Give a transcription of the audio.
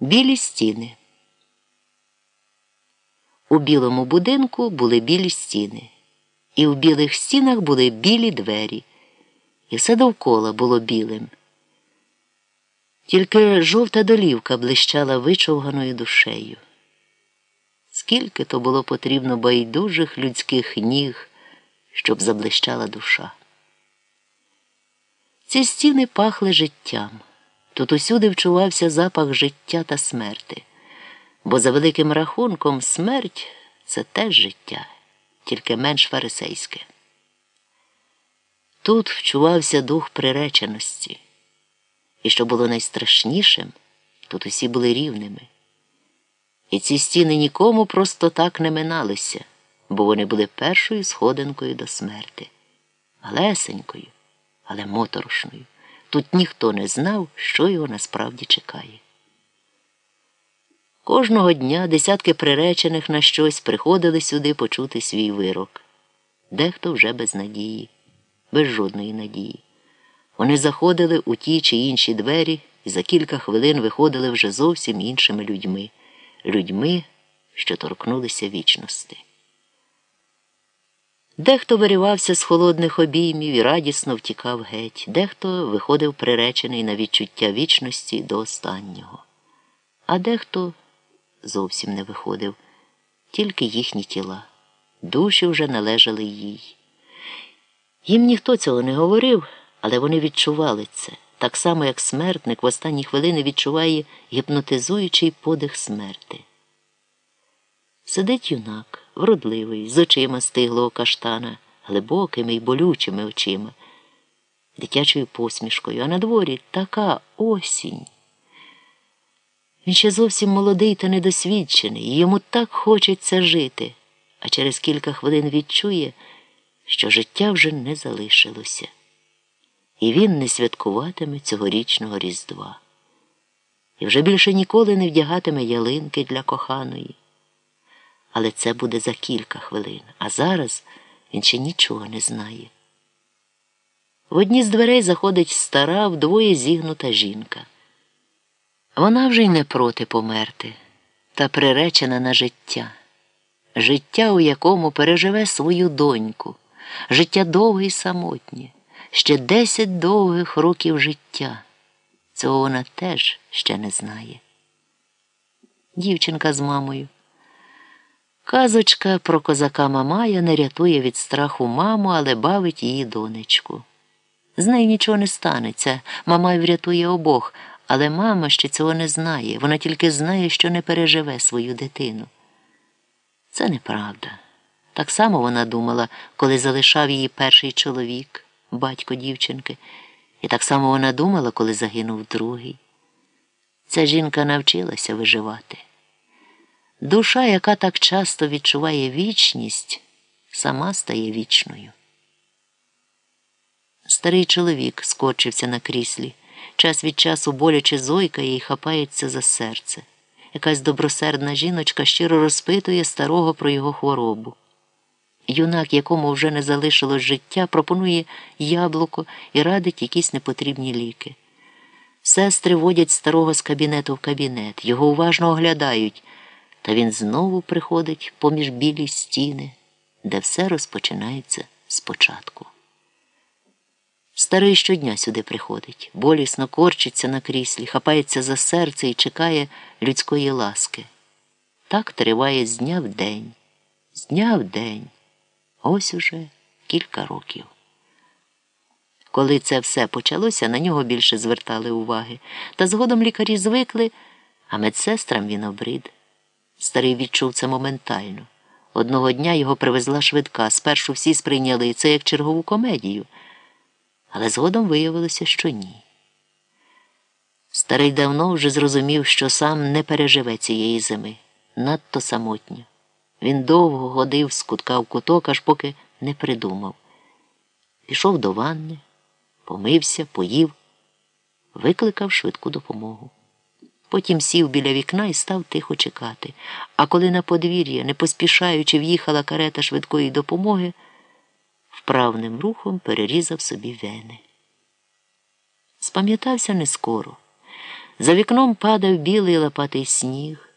Білі стіни. У білому будинку були білі стіни, і в білих стінах були білі двері, і все довкола було білим. Тільки жовта долівка блищала вичовганою душею. Скільки то було потрібно байдужих людських ніг, щоб заблищала душа. Ці стіни пахли життям. Тут усюди вчувався запах життя та смерти, бо за великим рахунком смерть це теж життя, тільки менш фарисейське. Тут вчувався дух приреченості, і що було найстрашнішим, тут усі були рівними. І ці стіни нікому просто так не миналися, бо вони були першою сходинкою до смерти, лесенькою, але моторошною. Тут ніхто не знав, що його насправді чекає. Кожного дня десятки приречених на щось приходили сюди почути свій вирок, дехто вже без надії, без жодної надії. Вони заходили у ті чи інші двері і за кілька хвилин виходили вже зовсім іншими людьми, людьми, що торкнулися вічності. Дехто виривався з холодних обіймів і радісно втікав геть, дехто виходив приречений на відчуття вічності до останнього, а дехто зовсім не виходив, тільки їхні тіла, душі вже належали їй. Їм ніхто цього не говорив, але вони відчували це, так само, як смертник в останні хвилини відчуває гіпнотизуючий подих смерти. Сидить юнак, вродливий, з очима стиглого каштана, глибокими й болючими очима, дитячою посмішкою, а на дворі така осінь. Він ще зовсім молодий та недосвідчений, і йому так хочеться жити, а через кілька хвилин відчує, що життя вже не залишилося, і він не святкуватиме цьогорічного Різдва. І вже більше ніколи не вдягатиме ялинки для коханої але це буде за кілька хвилин, а зараз він ще нічого не знає. В одні з дверей заходить стара, вдвоє зігнута жінка. Вона вже й не проти померти, та приречена на життя, життя, у якому переживе свою доньку, життя довге й самотнє, ще десять довгих років життя. Цього вона теж ще не знає. Дівчинка з мамою. Казочка про козака Мамая не рятує від страху маму, але бавить її донечку. З нею нічого не станеться, Мамай врятує обох, але мама ще цього не знає. Вона тільки знає, що не переживе свою дитину. Це неправда. Так само вона думала, коли залишав її перший чоловік, батько дівчинки, і так само вона думала, коли загинув другий. Ця жінка навчилася виживати. Душа, яка так часто відчуває вічність, сама стає вічною. Старий чоловік скочився на кріслі, час від часу боляче зойкає і хапається за серце. Якась добросердна жіночка щиро розпитує старого про його хворобу. Юнак, якому вже не залишилось життя, пропонує яблуко і радить якісь непотрібні ліки. Сестри водять старого з кабінету в кабінет, його уважно оглядають. Та він знову приходить поміж білі стіни, де все розпочинається спочатку. Старий щодня сюди приходить, болісно корчиться на кріслі, хапається за серце і чекає людської ласки. Так триває з дня в день, з дня в день, ось уже кілька років. Коли це все почалося, на нього більше звертали уваги, та згодом лікарі звикли, а медсестрам він обрид. Старий відчув це моментально. Одного дня його привезла швидка. Спершу всі сприйняли це як чергову комедію, але згодом виявилося, що ні. Старий давно вже зрозумів, що сам не переживе цієї зими, надто самотньо. Він довго ходив з кутка в куток, аж поки не придумав. Пішов до ванни, помився, поїв, викликав швидку допомогу. Потім сів біля вікна і став тихо чекати. А коли на подвір'я, не поспішаючи, в'їхала карета швидкої допомоги, вправним рухом перерізав собі вени. Спам'ятався не скоро. За вікном падав білий лопатий сніг.